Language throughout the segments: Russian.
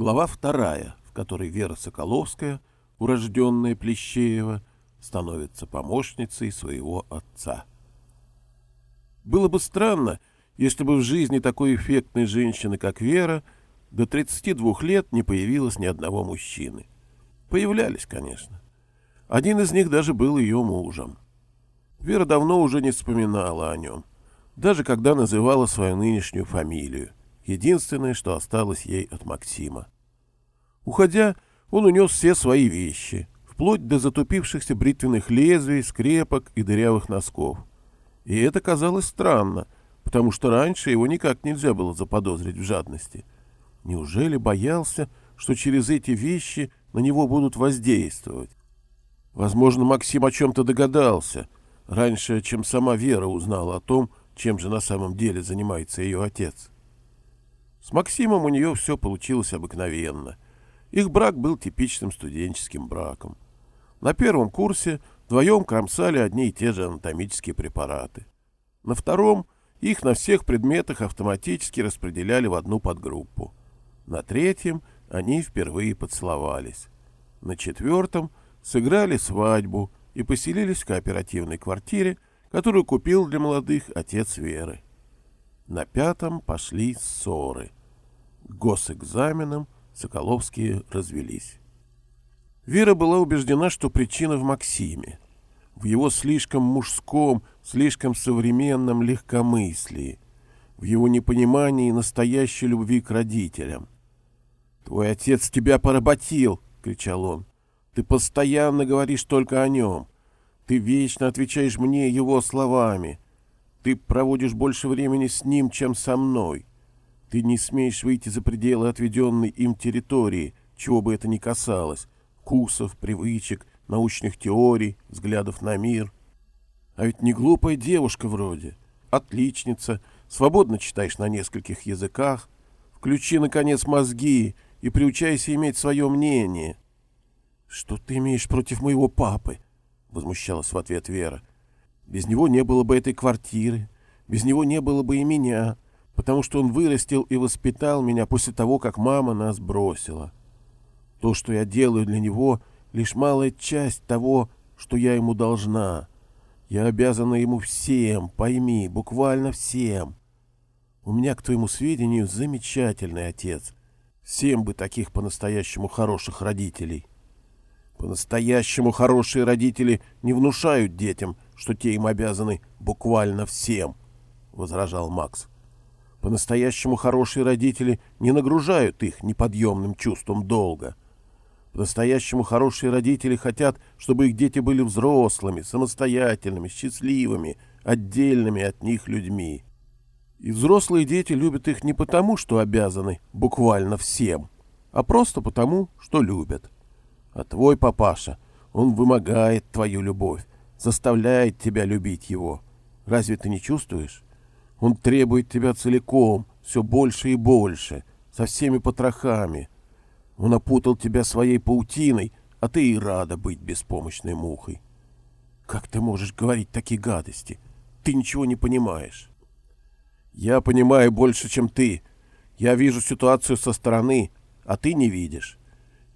Глава вторая, в которой Вера Соколовская, урожденная Плещеева, становится помощницей своего отца. Было бы странно, если бы в жизни такой эффектной женщины, как Вера, до 32 лет не появилось ни одного мужчины. Появлялись, конечно. Один из них даже был ее мужем. Вера давно уже не вспоминала о нем, даже когда называла свою нынешнюю фамилию, единственное, что осталось ей от Максима. Уходя, он унес все свои вещи, вплоть до затупившихся бритвенных лезвий, скрепок и дырявых носков. И это казалось странно, потому что раньше его никак нельзя было заподозрить в жадности. Неужели боялся, что через эти вещи на него будут воздействовать? Возможно, Максим о чем-то догадался, раньше, чем сама Вера узнала о том, чем же на самом деле занимается ее отец. С Максимом у нее все получилось обыкновенно. Их брак был типичным студенческим браком. На первом курсе вдвоем кромсали одни и те же анатомические препараты. На втором их на всех предметах автоматически распределяли в одну подгруппу. На третьем они впервые поцеловались. На четвертом сыграли свадьбу и поселились в кооперативной квартире, которую купил для молодых отец Веры. На пятом пошли ссоры. К госэкзаменам Соколовские развелись. Вера была убеждена, что причина в Максиме, в его слишком мужском, слишком современном легкомыслии, в его непонимании настоящей любви к родителям. «Твой отец тебя поработил!» — кричал он. «Ты постоянно говоришь только о нем. Ты вечно отвечаешь мне его словами. Ты проводишь больше времени с ним, чем со мной. Ты не смеешь выйти за пределы отведенной им территории, чего бы это ни касалось, вкусов, привычек, научных теорий, взглядов на мир. А ведь не глупая девушка вроде, отличница, свободно читаешь на нескольких языках. Включи, наконец, мозги и приучайся иметь свое мнение. — Что ты имеешь против моего папы? — возмущалась в ответ Вера. — Без него не было бы этой квартиры, без него не было бы и меня, потому что он вырастил и воспитал меня после того, как мама нас бросила. То, что я делаю для него, лишь малая часть того, что я ему должна. Я обязана ему всем, пойми, буквально всем. У меня, к твоему сведению, замечательный отец. Всем бы таких по-настоящему хороших родителей. По-настоящему хорошие родители не внушают детям, что те им обязаны буквально всем, — возражал Макс. По-настоящему хорошие родители не нагружают их неподъемным чувством долга. По-настоящему хорошие родители хотят, чтобы их дети были взрослыми, самостоятельными, счастливыми, отдельными от них людьми. И взрослые дети любят их не потому, что обязаны буквально всем, а просто потому, что любят. А твой папаша, он вымогает твою любовь, заставляет тебя любить его. Разве ты не чувствуешь? Он требует тебя целиком, все больше и больше, со всеми потрохами. Он опутал тебя своей паутиной, а ты и рада быть беспомощной мухой. Как ты можешь говорить такие гадости? Ты ничего не понимаешь. Я понимаю больше, чем ты. Я вижу ситуацию со стороны, а ты не видишь.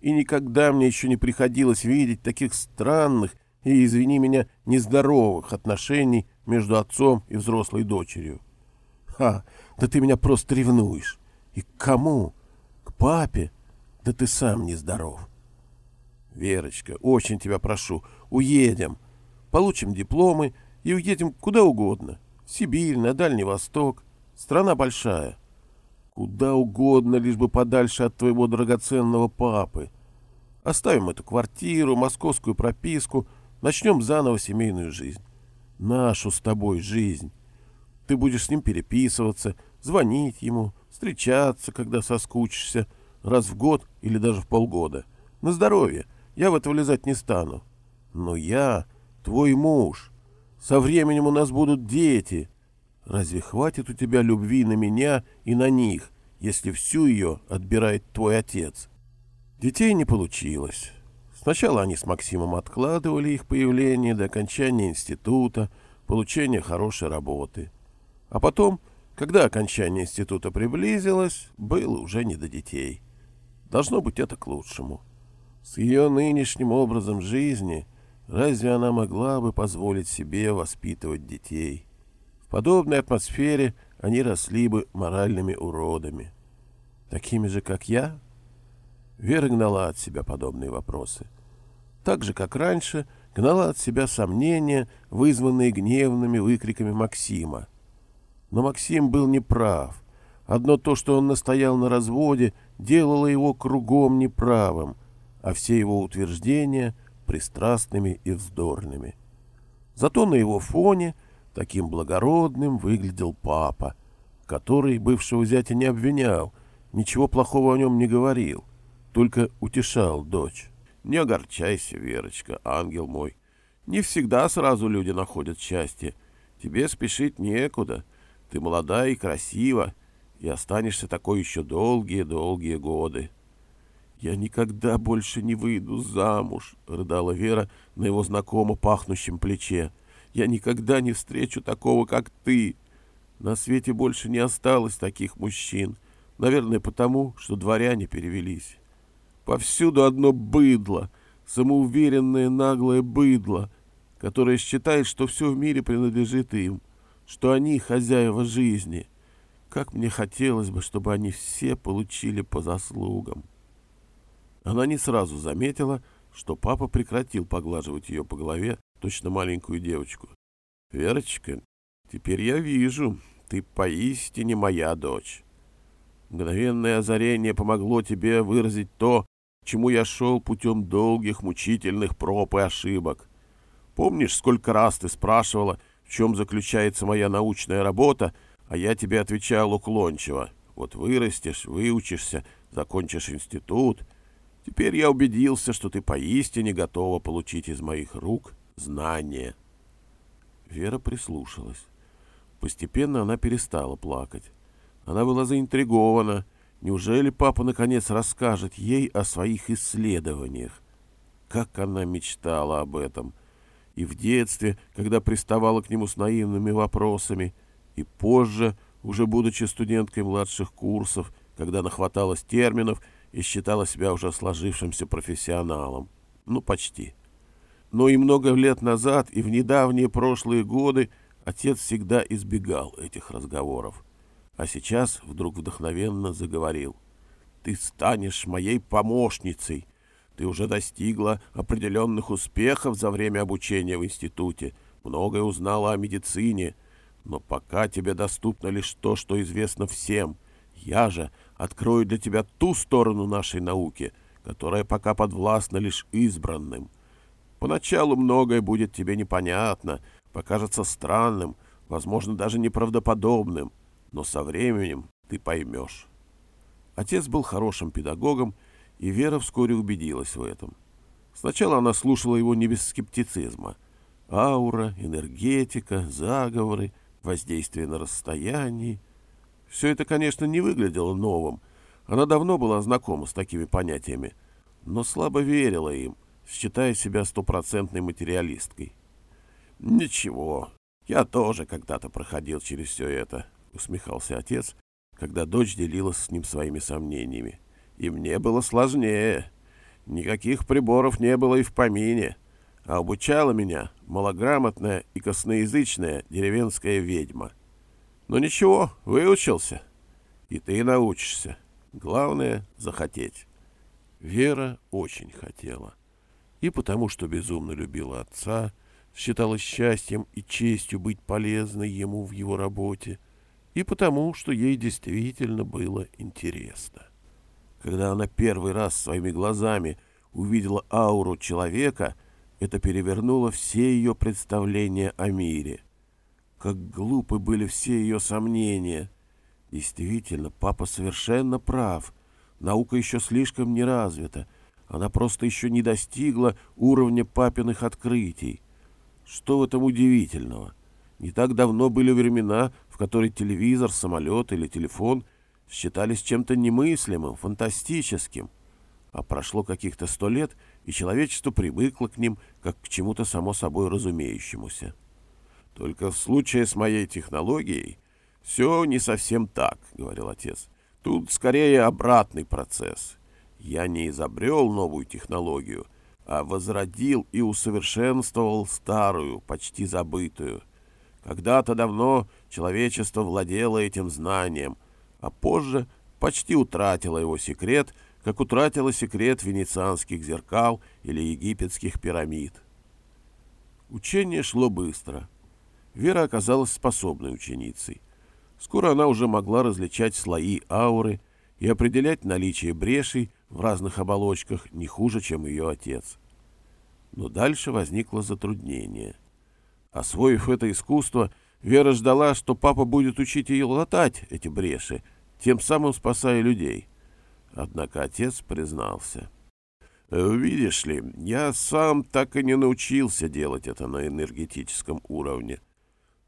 И никогда мне еще не приходилось видеть таких странных и, извини меня, нездоровых отношений между отцом и взрослой дочерью. Ха, да ты меня просто ревнуешь. И к кому? К папе? Да ты сам нездоров. Верочка, очень тебя прошу, уедем. Получим дипломы и уедем куда угодно. В Сибирь, на Дальний Восток. Страна большая. Куда угодно, лишь бы подальше от твоего драгоценного папы. Оставим эту квартиру, московскую прописку, начнем заново семейную жизнь. Нашу с тобой жизнь. Ты будешь с ним переписываться, звонить ему, встречаться, когда соскучишься, раз в год или даже в полгода. На здоровье. Я в это влезать не стану. Но я твой муж. Со временем у нас будут дети. Разве хватит у тебя любви на меня и на них, если всю ее отбирает твой отец? Детей не получилось. Сначала они с Максимом откладывали их появление до окончания института, получения хорошей работы. А потом, когда окончание института приблизилось, было уже не до детей. Должно быть это к лучшему. С ее нынешним образом жизни разве она могла бы позволить себе воспитывать детей? В подобной атмосфере они росли бы моральными уродами. Такими же, как я? Вера гнала от себя подобные вопросы. Так же, как раньше, гнала от себя сомнения, вызванные гневными выкриками Максима. Но Максим был неправ. Одно то, что он настоял на разводе, делало его кругом неправым, а все его утверждения — пристрастными и вздорными. Зато на его фоне таким благородным выглядел папа, который бывшего зятя не обвинял, ничего плохого о нем не говорил, только утешал дочь. «Не огорчайся, Верочка, ангел мой. Не всегда сразу люди находят счастье. Тебе спешить некуда. Ты молода и красива, и останешься такой еще долгие-долгие годы. «Я никогда больше не выйду замуж», — рыдала Вера на его знакомо пахнущем плече. «Я никогда не встречу такого, как ты. На свете больше не осталось таких мужчин. Наверное, потому, что дворяне перевелись. Повсюду одно быдло, самоуверенное наглое быдло, которое считает, что все в мире принадлежит им, что они хозяева жизни» Как мне хотелось бы, чтобы они все получили по заслугам. Она не сразу заметила, что папа прекратил поглаживать ее по голове, точно маленькую девочку. «Верочка, теперь я вижу, ты поистине моя дочь. Мгновенное озарение помогло тебе выразить то, чему я шел путем долгих мучительных проб и ошибок. Помнишь, сколько раз ты спрашивала, в чем заключается моя научная работа, а я тебе отвечал уклончиво. Вот вырастешь, выучишься, закончишь институт. Теперь я убедился, что ты поистине готова получить из моих рук знания. Вера прислушалась. Постепенно она перестала плакать. Она была заинтригована. Неужели папа наконец расскажет ей о своих исследованиях? Как она мечтала об этом! И в детстве, когда приставала к нему с наивными вопросами — и позже, уже будучи студенткой младших курсов, когда нахваталась терминов и считала себя уже сложившимся профессионалом. Ну, почти. Но и много лет назад, и в недавние прошлые годы отец всегда избегал этих разговоров. А сейчас вдруг вдохновенно заговорил. «Ты станешь моей помощницей. Ты уже достигла определенных успехов за время обучения в институте, многое узнала о медицине, но пока тебе доступно лишь то, что известно всем. Я же открою для тебя ту сторону нашей науки, которая пока подвластна лишь избранным. Поначалу многое будет тебе непонятно, покажется странным, возможно, даже неправдоподобным, но со временем ты поймешь. Отец был хорошим педагогом, и Вера вскоре убедилась в этом. Сначала она слушала его не без скептицизма. Аура, энергетика, заговоры — воздействие на расстоянии. Все это, конечно, не выглядело новым. Она давно была знакома с такими понятиями, но слабо верила им, считая себя стопроцентной материалисткой. «Ничего, я тоже когда-то проходил через все это», — усмехался отец, когда дочь делилась с ним своими сомнениями. «И мне было сложнее. Никаких приборов не было и в помине а обучала меня малограмотная и косноязычная деревенская ведьма. Но ничего, выучился. И ты научишься. Главное — захотеть. Вера очень хотела. И потому, что безумно любила отца, считала счастьем и честью быть полезной ему в его работе, и потому, что ей действительно было интересно. Когда она первый раз своими глазами увидела ауру человека — это перевернуло все ее представления о мире. Как глупы были все ее сомнения. Действительно, папа совершенно прав. Наука еще слишком не развита. Она просто еще не достигла уровня папиных открытий. Что в этом удивительного? Не так давно были времена, в которые телевизор, самолет или телефон считались чем-то немыслимым, фантастическим. А прошло каких-то сто лет, и человечество привыкло к ним, как к чему-то само собой разумеющемуся. Только в случае с моей технологией все не совсем так, — говорил отец. Тут скорее обратный процесс. Я не изобрел новую технологию, а возродил и усовершенствовал старую, почти забытую. Когда-то давно человечество владело этим знанием, а позже почти утратило его секрет, как утратило секрет венецианских зеркал или египетских пирамид. Учение шло быстро. Вера оказалась способной ученицей. Скоро она уже могла различать слои ауры и определять наличие брешей в разных оболочках не хуже, чем ее отец. Но дальше возникло затруднение. Освоив это искусство, Вера ждала, что папа будет учить ее латать эти бреши, тем самым спасая людей. Однако отец признался. «Видишь ли, я сам так и не научился делать это на энергетическом уровне.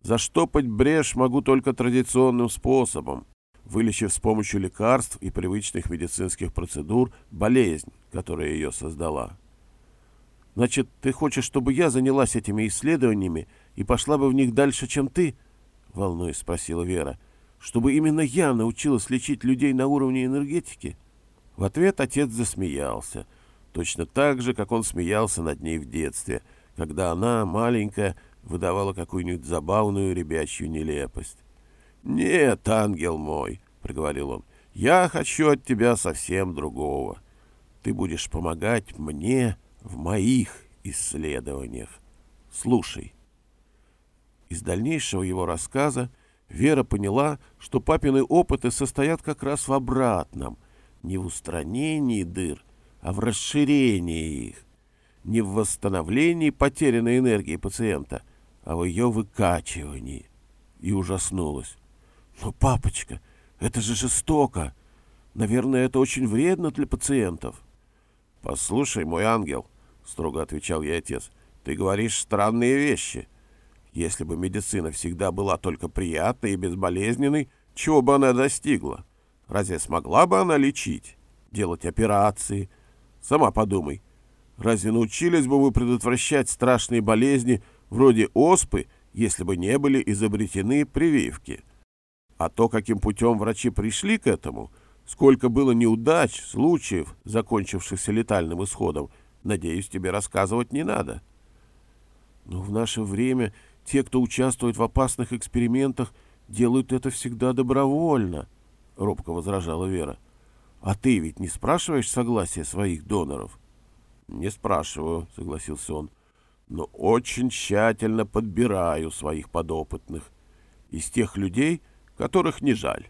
Заштопать брешь могу только традиционным способом, вылечив с помощью лекарств и привычных медицинских процедур болезнь, которая ее создала. Значит, ты хочешь, чтобы я занялась этими исследованиями и пошла бы в них дальше, чем ты? Волнуясь, спросила Вера. Чтобы именно я научилась лечить людей на уровне энергетики? В ответ отец засмеялся, точно так же, как он смеялся над ней в детстве, когда она, маленькая, выдавала какую-нибудь забавную ребячью нелепость. «Нет, ангел мой», — проговорил он, — «я хочу от тебя совсем другого. Ты будешь помогать мне в моих исследованиях. Слушай». Из дальнейшего его рассказа Вера поняла, что папины опыты состоят как раз в обратном, не в устранении дыр, а в расширении их, не в восстановлении потерянной энергии пациента — а в ее выкачивании. И ужаснулась. «Но, папочка, это же жестоко! Наверное, это очень вредно для пациентов». «Послушай, мой ангел», — строго отвечал ей отец, — «ты говоришь странные вещи. Если бы медицина всегда была только приятной и безболезненной, чего бы она достигла? Разве смогла бы она лечить, делать операции? Сама подумай, разве научились бы мы предотвращать страшные болезни, вроде оспы, если бы не были изобретены прививки. А то, каким путем врачи пришли к этому, сколько было неудач, случаев, закончившихся летальным исходом, надеюсь, тебе рассказывать не надо. Но в наше время те, кто участвует в опасных экспериментах, делают это всегда добровольно, — робко возражала Вера. А ты ведь не спрашиваешь согласия своих доноров? — Не спрашиваю, — согласился он но очень тщательно подбираю своих подопытных. Из тех людей, которых не жаль,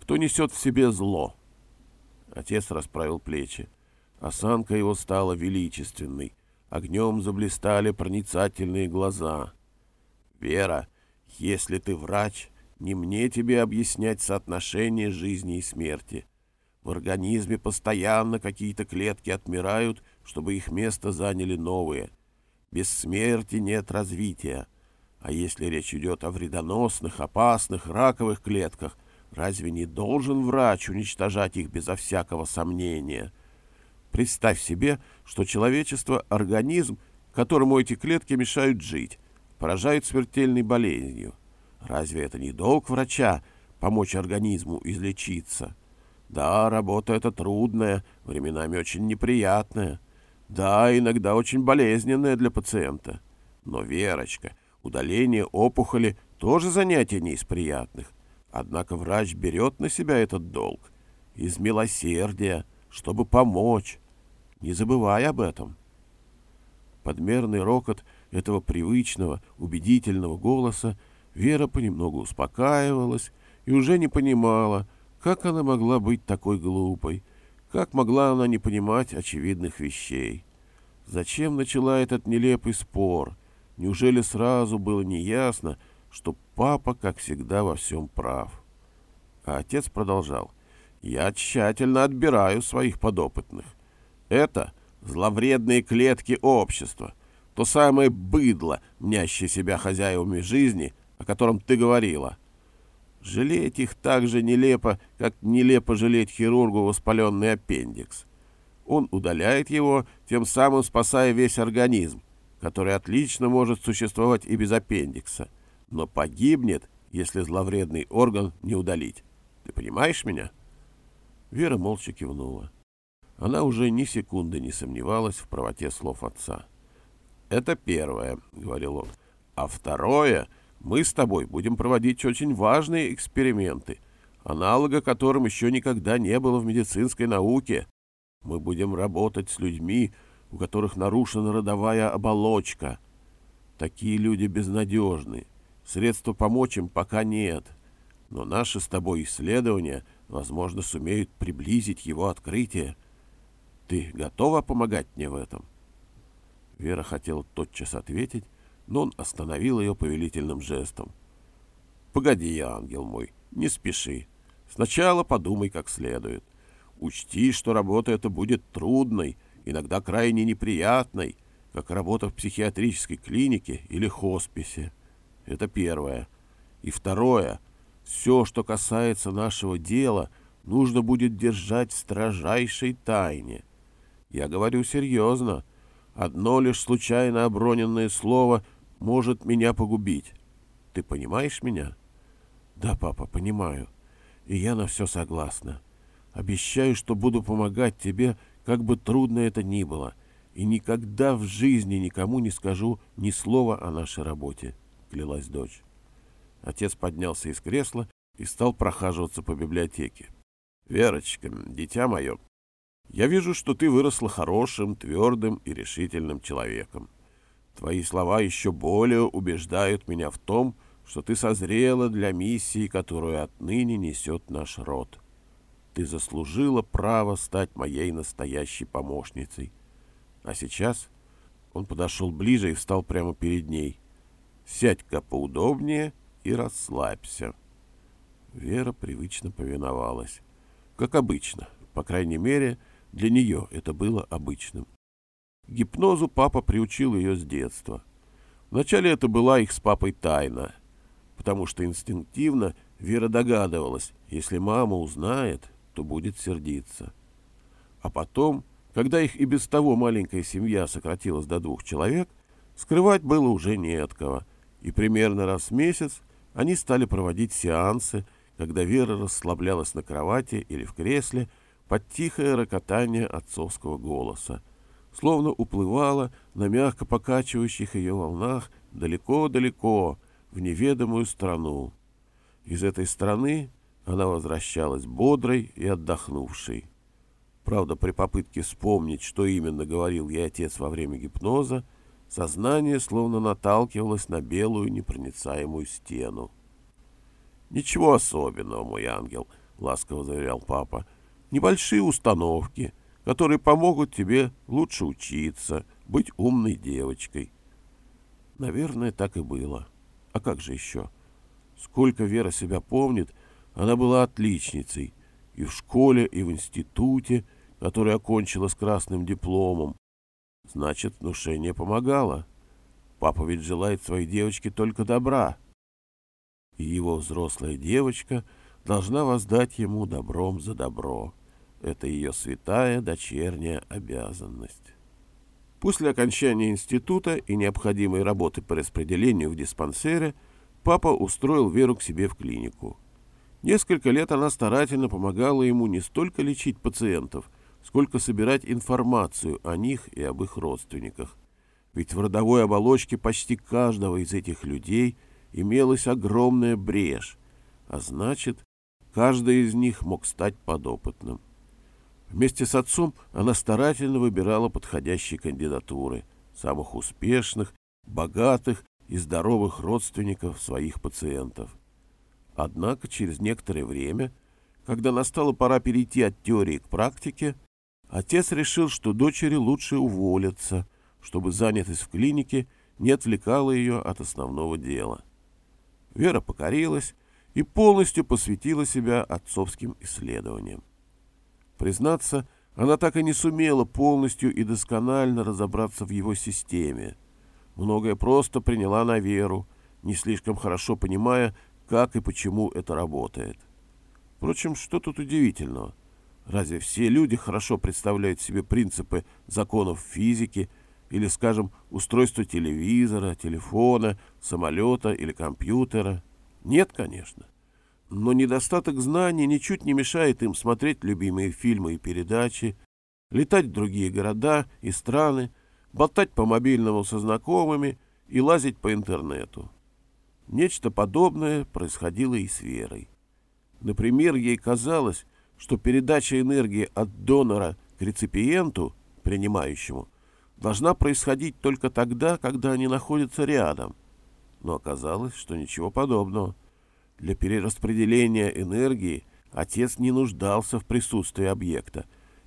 кто несет в себе зло. Отец расправил плечи. Осанка его стала величественной. Огнем заблистали проницательные глаза. «Вера, если ты врач, не мне тебе объяснять соотношение жизни и смерти. В организме постоянно какие-то клетки отмирают, чтобы их место заняли новые. Без смерти нет развития. А если речь идет о вредоносных, опасных, раковых клетках, разве не должен врач уничтожать их безо всякого сомнения? Представь себе, что человечество — организм, которому эти клетки мешают жить, поражают смертельной болезнью. Разве это не долг врача — помочь организму излечиться? Да, работа эта трудная, временами очень неприятная — да, иногда очень болезненная для пациента. Но, Верочка, удаление опухоли тоже занятие не из приятных. Однако врач берет на себя этот долг. Из милосердия, чтобы помочь. Не забывай об этом. Подмерный рокот этого привычного, убедительного голоса Вера понемногу успокаивалась и уже не понимала, как она могла быть такой глупой, как могла она не понимать очевидных вещей? Зачем начала этот нелепый спор? Неужели сразу было неясно, что папа, как всегда, во всем прав? А отец продолжал. «Я тщательно отбираю своих подопытных. Это зловредные клетки общества, то самое быдло, мнящее себя хозяевами жизни, о котором ты говорила. Жалеть их так же нелепо, как нелепо жалеть хирургу воспаленный аппендикс. Он удаляет его, тем самым спасая весь организм, который отлично может существовать и без аппендикса, но погибнет, если зловредный орган не удалить. Ты понимаешь меня? Вера молча кивнула. Она уже ни секунды не сомневалась в правоте слов отца. «Это первое», — говорил он. «А второе, мы с тобой будем проводить очень важные эксперименты, аналога которым еще никогда не было в медицинской науке. Мы будем работать с людьми, у которых нарушена родовая оболочка. Такие люди безнадежны. Средства помочь им пока нет. Но наши с тобой исследования, возможно, сумеют приблизить его открытие. Ты готова помогать мне в этом?» Вера хотела тотчас ответить, но он остановил ее повелительным жестом. «Погоди, ангел мой, не спеши. Сначала подумай как следует. Учти, что работа эта будет трудной, иногда крайне неприятной, как работа в психиатрической клинике или хосписе. Это первое. И второе. Все, что касается нашего дела, нужно будет держать в строжайшей тайне. Я говорю серьезно. Одно лишь случайно оброненное слово может меня погубить. Ты понимаешь меня? Да, папа, понимаю. И я на все согласна. Обещаю, что буду помогать тебе, как бы трудно это ни было, и никогда в жизни никому не скажу ни слова о нашей работе, — клялась дочь. Отец поднялся из кресла и стал прохаживаться по библиотеке. — Верочка, дитя мое, я вижу, что ты выросла хорошим, твердым и решительным человеком. Твои слова еще более убеждают меня в том, что ты созрела для миссии, которую отныне несет наш род. Ты заслужила право стать моей настоящей помощницей. А сейчас он подошел ближе и встал прямо перед ней. Сядь-ка поудобнее и расслабься. Вера привычно повиновалась. Как обычно, по крайней мере, для нее это было обычным. К гипнозу папа приучил ее с детства. Вначале это была их с папой тайна, потому что инстинктивно Вера догадывалась, если мама узнает, то будет сердиться. А потом, когда их и без того маленькая семья сократилась до двух человек, скрывать было уже не от кого, и примерно раз в месяц они стали проводить сеансы, когда Вера расслаблялась на кровати или в кресле под тихое рокотание отцовского голоса, словно уплывала на мягко покачивающих ее волнах далеко-далеко в неведомую страну. Из этой страны она возвращалась бодрой и отдохнувшей. Правда, при попытке вспомнить, что именно говорил ей отец во время гипноза, сознание словно наталкивалось на белую непроницаемую стену. «Ничего особенного, мой ангел», — ласково заверял папа. «Небольшие установки, которые помогут тебе лучше учиться, быть умной девочкой». Наверное, так и было. А как же еще? Сколько Вера себя помнит — она была отличницей и в школе, и в институте, который окончила с красным дипломом. Значит, внушение помогало. Папа ведь желает своей девочке только добра. И его взрослая девочка должна воздать ему добром за добро. Это ее святая дочерняя обязанность. После окончания института и необходимой работы по распределению в диспансере папа устроил Веру к себе в клинику. Несколько лет она старательно помогала ему не столько лечить пациентов, сколько собирать информацию о них и об их родственниках. Ведь в родовой оболочке почти каждого из этих людей имелась огромная брешь, а значит, каждый из них мог стать подопытным. Вместе с отцом она старательно выбирала подходящие кандидатуры, самых успешных, богатых и здоровых родственников своих пациентов. Однако через некоторое время, когда настала пора перейти от теории к практике, отец решил, что дочери лучше уволиться, чтобы занятость в клинике не отвлекала ее от основного дела. Вера покорилась и полностью посвятила себя отцовским исследованиям. Признаться, она так и не сумела полностью и досконально разобраться в его системе. Многое просто приняла на веру, не слишком хорошо понимая, как и почему это работает. Впрочем, что тут удивительного? Разве все люди хорошо представляют себе принципы законов физики или, скажем, устройство телевизора, телефона, самолета или компьютера? Нет, конечно. Но недостаток знаний ничуть не мешает им смотреть любимые фильмы и передачи, летать в другие города и страны, болтать по мобильному со знакомыми и лазить по интернету. Нечто подобное происходило и с Верой. Например, ей казалось, что передача энергии от донора к реципиенту, принимающему, должна происходить только тогда, когда они находятся рядом. Но оказалось, что ничего подобного. Для перераспределения энергии отец не нуждался в присутствии объекта.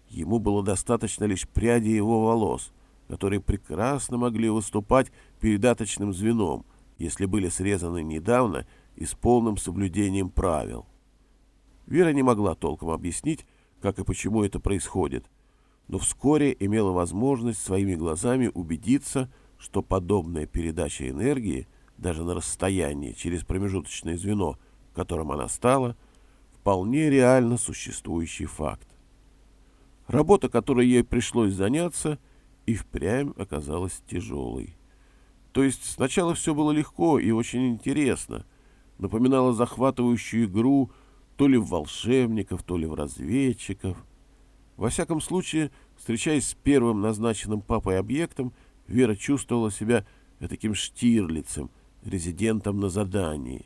Ему было достаточно лишь пряди его волос, которые прекрасно могли выступать передаточным звеном, если были срезаны недавно и с полным соблюдением правил. Вера не могла толком объяснить, как и почему это происходит, но вскоре имела возможность своими глазами убедиться, что подобная передача энергии, даже на расстоянии через промежуточное звено, которым она стала, вполне реально существующий факт. Работа, которой ей пришлось заняться, и впрямь оказалась тяжелой. То есть сначала все было легко и очень интересно, напоминало захватывающую игру то ли в волшебников, то ли в разведчиков. Во всяком случае, встречаясь с первым назначенным папой объектом, Вера чувствовала себя таким штирлицем, резидентом на задании.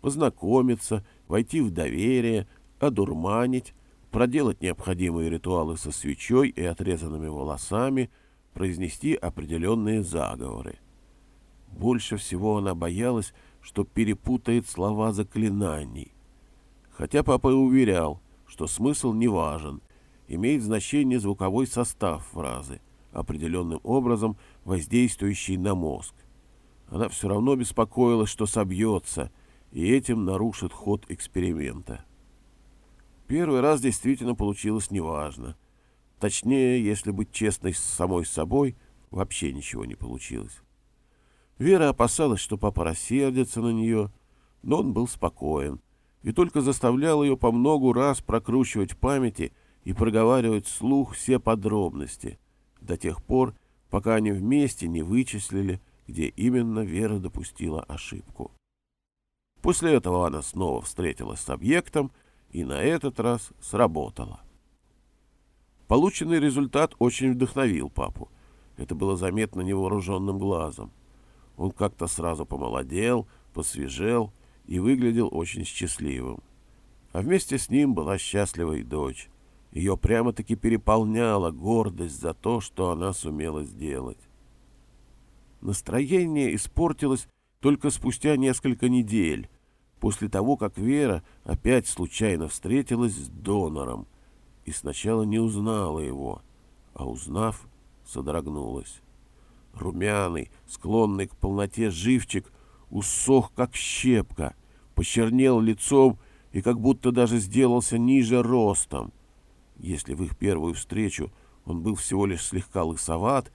Познакомиться, войти в доверие, одурманить, проделать необходимые ритуалы со свечой и отрезанными волосами, произнести определенные заговоры. Больше всего она боялась, что перепутает слова заклинаний, Хотя папа и уверял, что смысл не важен, имеет значение звуковой состав фразы, определенным образом воздействующий на мозг. Она все равно беспокоилась, что собьется, и этим нарушит ход эксперимента. Первый раз действительно получилось неважно. Точнее, если быть честной с самой собой, вообще ничего не получилось. Вера опасалась, что папа рассердится на нее, но он был спокоен и только заставлял ее по многу раз прокручивать в памяти и проговаривать вслух все подробности, до тех пор, пока они вместе не вычислили, где именно Вера допустила ошибку. После этого она снова встретилась с объектом и на этот раз сработала. Полученный результат очень вдохновил папу. Это было заметно невооруженным глазом. Он как-то сразу помолодел, посвежел и выглядел очень счастливым. А вместе с ним была счастлива и дочь. Ее прямо-таки переполняла гордость за то, что она сумела сделать. Настроение испортилось только спустя несколько недель, после того, как Вера опять случайно встретилась с донором и сначала не узнала его, а узнав, содрогнулась. Румяный, склонный к полноте живчик усох, как щепка, почернел лицом и как будто даже сделался ниже ростом. Если в их первую встречу он был всего лишь слегка лысоват,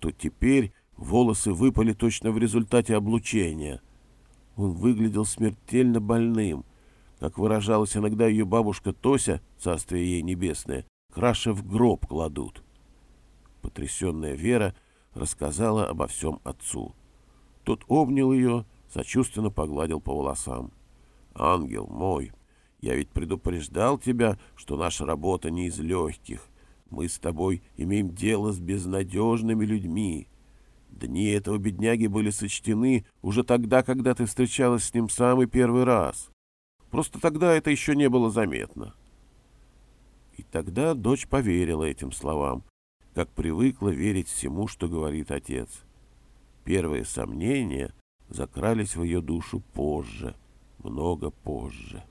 то теперь волосы выпали точно в результате облучения. Он выглядел смертельно больным, как выражалась иногда ее бабушка Тося, царствие ей небесное, краше в гроб кладут. Потрясенная Вера рассказала обо всем отцу. Тот обнял ее, сочувственно погладил по волосам. «Ангел мой, я ведь предупреждал тебя, что наша работа не из легких. Мы с тобой имеем дело с безнадежными людьми. Дни этого бедняги были сочтены уже тогда, когда ты встречалась с ним самый первый раз. Просто тогда это еще не было заметно». И тогда дочь поверила этим словам, как привыкла верить всему, что говорит отец. Первые сомнения закрались в ее душу позже, много позже.